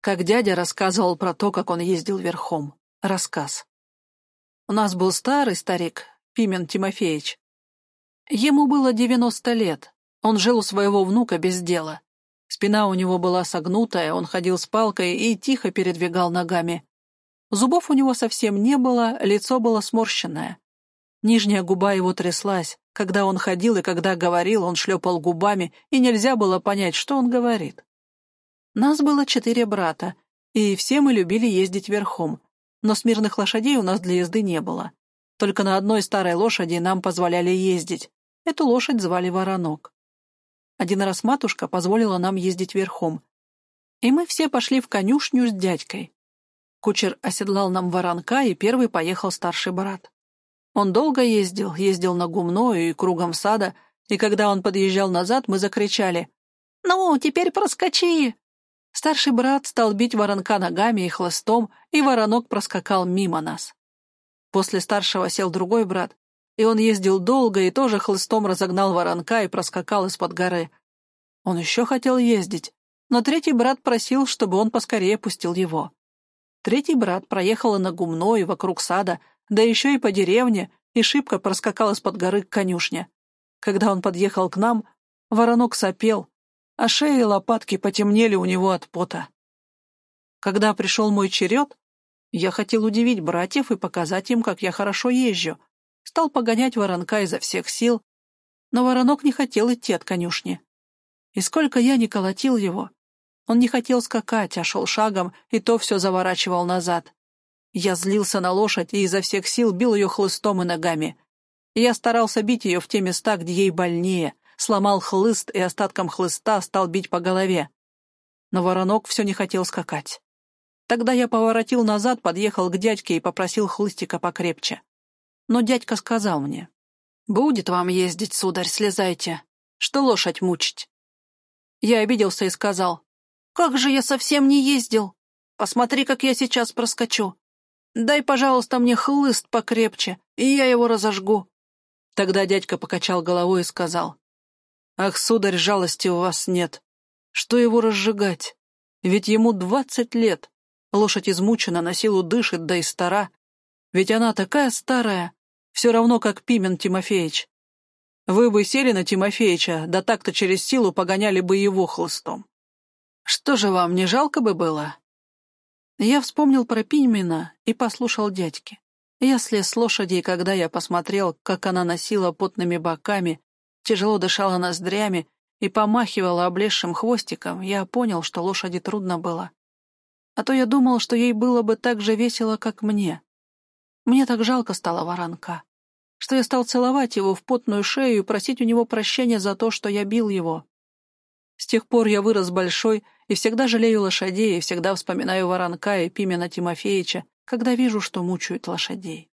как дядя рассказывал про то, как он ездил верхом. Рассказ. У нас был старый старик, Пимен Тимофеевич. Ему было девяносто лет. Он жил у своего внука без дела. Спина у него была согнутая, он ходил с палкой и тихо передвигал ногами. Зубов у него совсем не было, лицо было сморщенное. Нижняя губа его тряслась. Когда он ходил и когда говорил, он шлепал губами, и нельзя было понять, что он говорит. Нас было четыре брата, и все мы любили ездить верхом, но смирных лошадей у нас для езды не было. Только на одной старой лошади нам позволяли ездить. Эту лошадь звали Воронок. Один раз матушка позволила нам ездить верхом. И мы все пошли в конюшню с дядькой. Кучер оседлал нам воронка, и первый поехал старший брат. Он долго ездил, ездил на гумно и кругом сада, и когда он подъезжал назад, мы закричали «Ну, теперь проскочи!» Старший брат стал бить воронка ногами и хлыстом, и воронок проскакал мимо нас. После старшего сел другой брат, и он ездил долго и тоже хлыстом разогнал воронка и проскакал из-под горы. Он еще хотел ездить, но третий брат просил, чтобы он поскорее пустил его. Третий брат проехал и на гумно, и вокруг сада, да еще и по деревне, и шибко проскакал из-под горы к конюшне. Когда он подъехал к нам, воронок сопел, а шея и лопатки потемнели у него от пота. Когда пришел мой черед, я хотел удивить братьев и показать им, как я хорошо езжу. Стал погонять воронка изо всех сил, но воронок не хотел идти от конюшни. И сколько я не колотил его, он не хотел скакать, а шел шагом, и то все заворачивал назад. Я злился на лошадь и изо всех сил бил ее хлыстом и ногами. Я старался бить ее в те места, где ей больнее, сломал хлыст и остатком хлыста стал бить по голове. Но воронок все не хотел скакать. Тогда я поворотил назад, подъехал к дядьке и попросил хлыстика покрепче. Но дядька сказал мне, «Будет вам ездить, сударь, слезайте. Что лошадь мучить?» Я обиделся и сказал, «Как же я совсем не ездил! Посмотри, как я сейчас проскочу! Дай, пожалуйста, мне хлыст покрепче, и я его разожгу!» Тогда дядька покачал головой и сказал, Ах, сударь, жалости у вас нет. Что его разжигать? Ведь ему двадцать лет. Лошадь измучена, на силу дышит, да и стара. Ведь она такая старая, все равно как Пимен Тимофеич. Вы бы сели на Тимофеича, да так-то через силу погоняли бы его хлыстом. Что же вам, не жалко бы было? Я вспомнил про Пимена и послушал дядьки. Я слез с лошади, когда я посмотрел, как она носила потными боками тяжело дышала ноздрями и помахивала облезшим хвостиком, я понял, что лошади трудно было. А то я думал, что ей было бы так же весело, как мне. Мне так жалко стало воронка, что я стал целовать его в потную шею и просить у него прощения за то, что я бил его. С тех пор я вырос большой и всегда жалею лошадей, и всегда вспоминаю воронка и Пимена Тимофеевича, когда вижу, что мучают лошадей.